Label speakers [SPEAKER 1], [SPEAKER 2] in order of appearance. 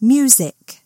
[SPEAKER 1] music.